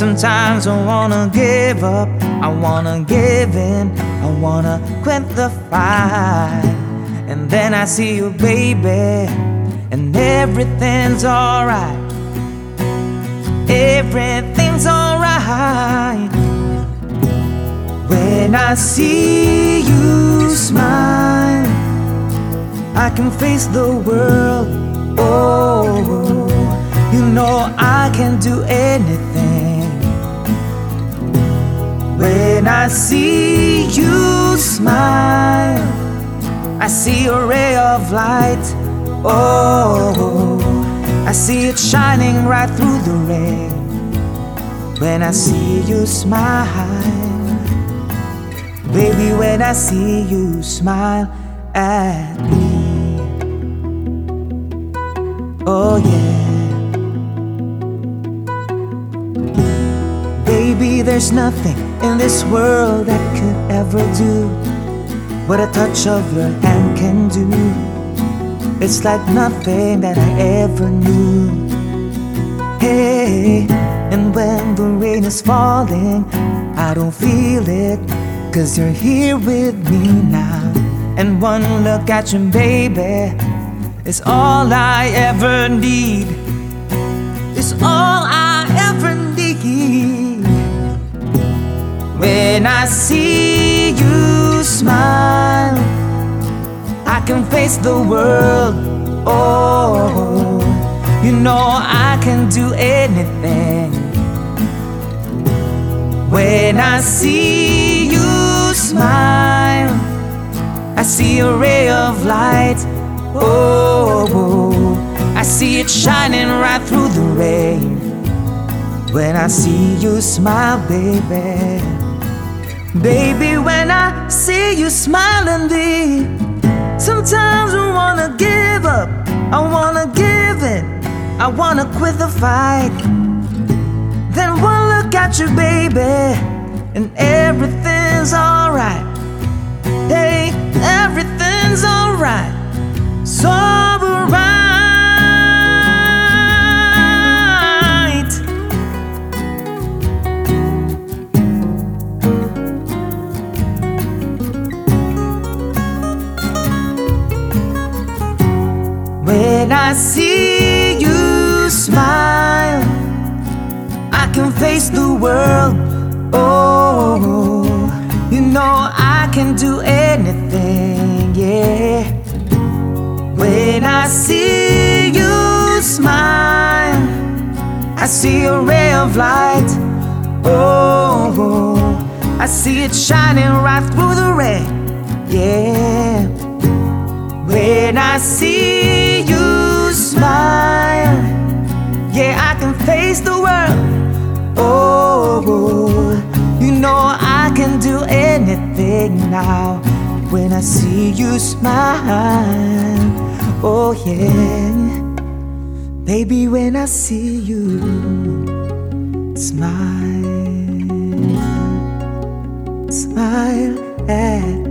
Sometimes I wanna give up, I wanna give in, I wanna quit the fight. And then I see you, baby, and everything's alright. Everything's alright. When I see you smile, I can face the world. Oh, you know I can do anything. I see you smile, I see a ray of light. Oh, I see it shining right through the rain. When I see you smile, baby, when I see you smile at me. Oh, yeah. There's nothing in this world that could ever do what a touch of your hand can do. It's like nothing that I ever knew. Hey, and when the rain is falling, I don't feel it, cause you're here with me now. And one look at you, baby, is all I ever need. When I see you smile, I can face the world. Oh, you know I can do anything. When I see you smile, I see a ray of light. Oh, I see it shining right through the rain. When I see you smile, baby. Baby, when I see you smiling, me, sometimes I wanna give up. I wanna give in. I wanna quit the fight. Then one look at you, baby, and everything's alright. Hey, everything's alright. When I see you smile, I can face the world. Oh, you know I can do anything, yeah. When I see you smile, I see a ray of light. Oh, I see it shining right through the rain, yeah. When I see you smile, yeah, I can face the world. Oh, you know I can do anything now when I see you smile. Oh, yeah, baby, when I see you smile, smile at.